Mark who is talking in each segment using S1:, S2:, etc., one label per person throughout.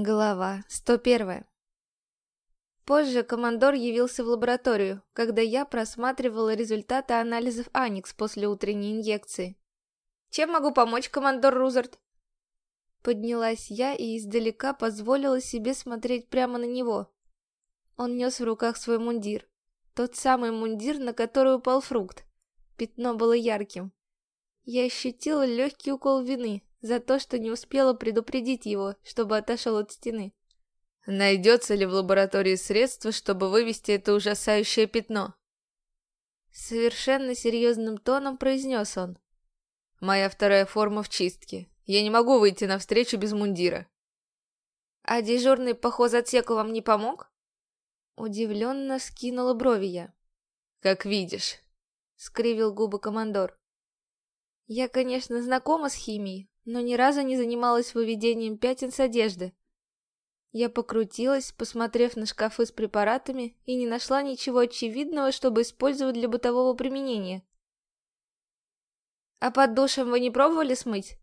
S1: Глава 101 Позже командор явился в лабораторию, когда я просматривала результаты анализов Аникс после утренней инъекции. «Чем могу помочь, командор Рузард?» Поднялась я и издалека позволила себе смотреть прямо на него. Он нес в руках свой мундир. Тот самый мундир, на который упал фрукт. Пятно было ярким. Я ощутила легкий укол вины, за то, что не успела предупредить его, чтобы отошел от стены.
S2: Найдется ли в лаборатории средства, чтобы вывести это ужасающее пятно?
S1: Совершенно серьезным тоном произнес он.
S2: Моя вторая форма в чистке. Я не могу выйти навстречу без мундира.
S1: А дежурный по хозотсеку вам не помог? Удивленно скинула брови я.
S2: Как видишь.
S1: Скривил губы командор. Я, конечно, знакома с химией, но ни разу не занималась выведением пятен с одежды. Я покрутилась, посмотрев на шкафы с препаратами, и не нашла ничего очевидного, чтобы использовать для бытового применения. «А под душем вы не пробовали смыть?»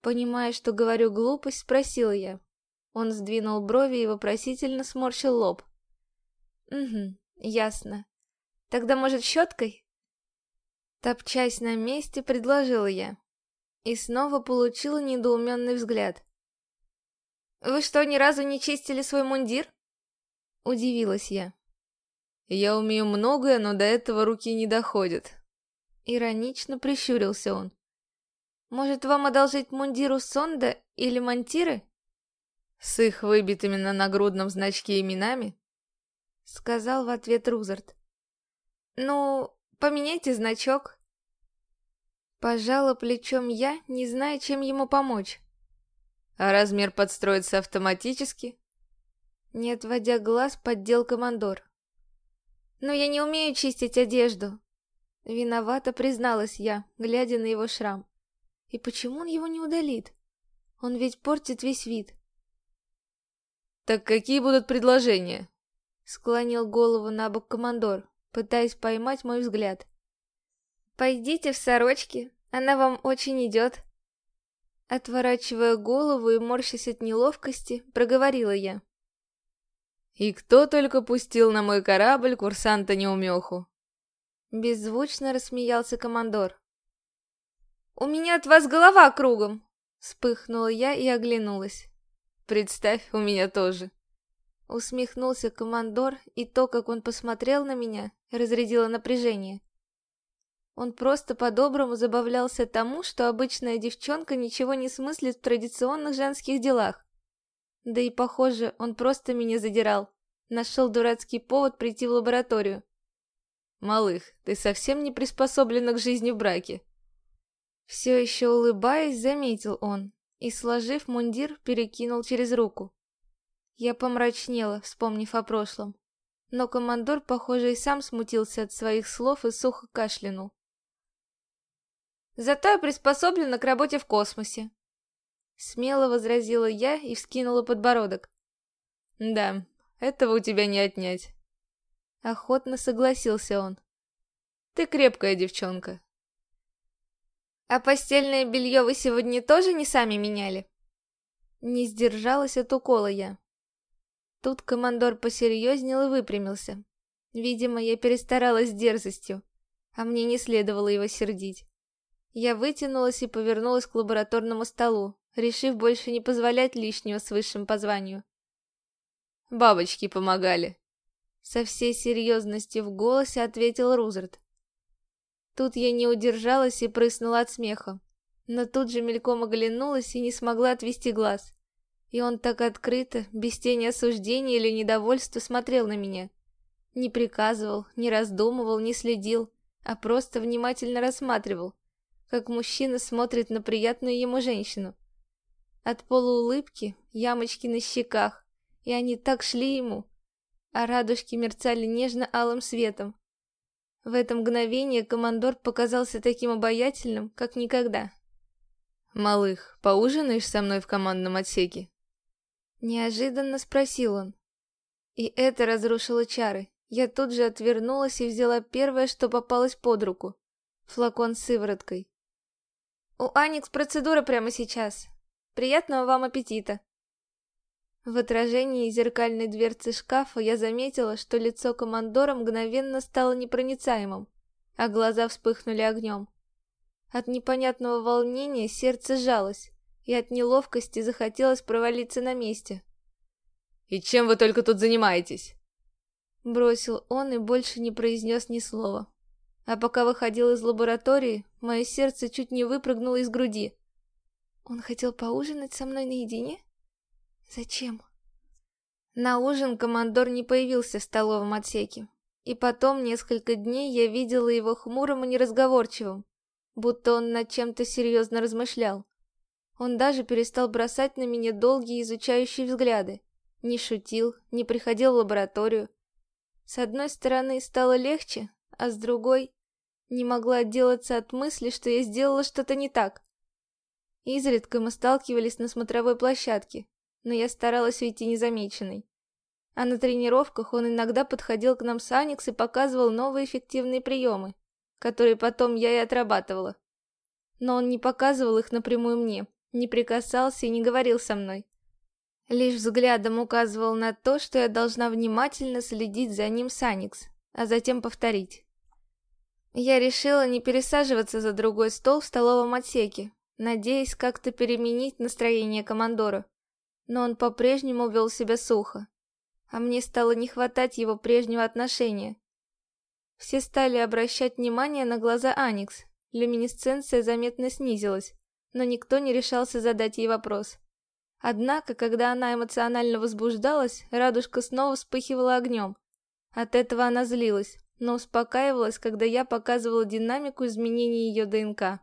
S1: Понимая, что говорю глупость, спросила я. Он сдвинул брови и вопросительно сморщил лоб. «Угу, ясно. Тогда, может, щеткой?» Топчась на месте, предложила я и снова получила недоуменный взгляд. «Вы что, ни разу не чистили свой мундир?» Удивилась я.
S2: «Я умею многое, но до этого руки не доходят».
S1: Иронично прищурился он. «Может, вам одолжить мундиру Сонда или Монтиры?»
S2: «С их выбитыми на нагрудном значке именами?»
S1: Сказал в ответ Рузард. «Ну, поменяйте значок, Пожала плечом я, не зная, чем ему помочь.
S2: А размер подстроится автоматически?
S1: Не отводя глаз, поддел командор. Но я не умею чистить одежду. Виновато призналась я, глядя на его шрам. И почему он его не удалит? Он ведь портит весь вид.
S2: Так какие будут предложения?
S1: Склонил голову на бок командор, пытаясь поймать мой взгляд. «Пойдите в сорочке, она вам очень идет». Отворачивая голову и морщась от неловкости, проговорила я.
S2: «И кто только пустил на мой корабль курсанта-неумеху?»
S1: Беззвучно рассмеялся командор. «У меня от вас голова кругом!» Вспыхнула я и оглянулась.
S2: «Представь, у меня тоже!»
S1: Усмехнулся командор, и то, как он посмотрел на меня, разрядило напряжение. Он просто по-доброму забавлялся тому, что обычная девчонка ничего не смыслит в традиционных женских делах. Да и, похоже, он просто меня задирал. Нашел дурацкий повод прийти в лабораторию.
S2: «Малых, ты совсем не приспособлена к жизни в браке».
S1: Все еще улыбаясь, заметил он и, сложив мундир, перекинул через руку. Я помрачнела, вспомнив о прошлом. Но командор, похоже, и сам смутился от своих слов и сухо кашлянул. Зато я приспособлена к работе в космосе. Смело возразила я и вскинула подбородок.
S2: Да, этого у тебя не отнять.
S1: Охотно согласился он.
S2: Ты крепкая девчонка.
S1: А постельное белье вы сегодня тоже не сами меняли? Не сдержалась от укола я. Тут командор посерьезнел и выпрямился. Видимо, я перестаралась с дерзостью, а мне не следовало его сердить. Я вытянулась и повернулась к лабораторному столу, решив больше не позволять лишнего с высшим по званию.
S2: «Бабочки помогали», —
S1: со всей серьезностью в голосе ответил Рузерт. Тут я не удержалась и прыснула от смеха, но тут же мельком оглянулась и не смогла отвести глаз. И он так открыто, без тени осуждения или недовольства смотрел на меня. Не приказывал, не раздумывал, не следил, а просто внимательно рассматривал, как мужчина смотрит на приятную ему женщину. От полуулыбки ямочки на щеках, и они так шли ему, а радужки мерцали нежно-алым светом. В это мгновение командор показался таким обаятельным, как никогда.
S2: «Малых, поужинаешь со мной в командном отсеке?»
S1: Неожиданно спросил он. И это разрушило чары. Я тут же отвернулась и взяла первое, что попалось под руку. Флакон с сывороткой. У Аникс процедура прямо сейчас. Приятного вам аппетита. В отражении зеркальной дверцы шкафа я заметила, что лицо командора мгновенно стало непроницаемым, а глаза вспыхнули огнем. От непонятного волнения сердце сжалось, и от неловкости захотелось провалиться на месте.
S2: «И чем вы только тут занимаетесь?»
S1: Бросил он и больше не произнес ни слова. А пока выходил из лаборатории, мое сердце чуть не выпрыгнуло из груди. Он хотел поужинать со мной наедине? Зачем? На ужин командор не появился в столовом отсеке. И потом несколько дней я видела его хмурым и неразговорчивым, будто он над чем-то серьезно размышлял. Он даже перестал бросать на меня долгие изучающие взгляды. Не шутил, не приходил в лабораторию. С одной стороны, стало легче, а с другой не могла отделаться от мысли, что я сделала что-то не так. Изредка мы сталкивались на смотровой площадке, но я старалась уйти незамеченной. А на тренировках он иногда подходил к нам с Аникс и показывал новые эффективные приемы, которые потом я и отрабатывала. Но он не показывал их напрямую мне, не прикасался и не говорил со мной. Лишь взглядом указывал на то, что я должна внимательно следить за ним с Аникс, а затем повторить. Я решила не пересаживаться за другой стол в столовом отсеке, надеясь как-то переменить настроение командора. Но он по-прежнему вел себя сухо, а мне стало не хватать его прежнего отношения. Все стали обращать внимание на глаза Аникс, люминесценция заметно снизилась, но никто не решался задать ей вопрос. Однако, когда она эмоционально возбуждалась, радужка снова вспыхивала огнем. От этого она злилась, но успокаивалась, когда я показывала динамику изменений ее ДНК.